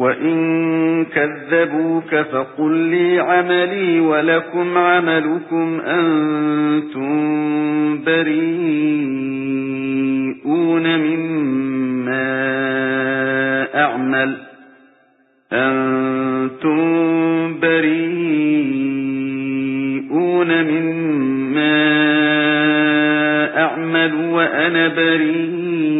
وَإِن كَذَّبُوكَ فَقُل لِّي عَمَلِي وَلَكُمْ عَمَلُكُمْ أَنتُم بَرِيئُونَ مِمَّا أَعْمَلُ أَنتُم بَرِيئُونَ مِمَّا أَعْمَلُ وَأَنَا بَرِيءٌ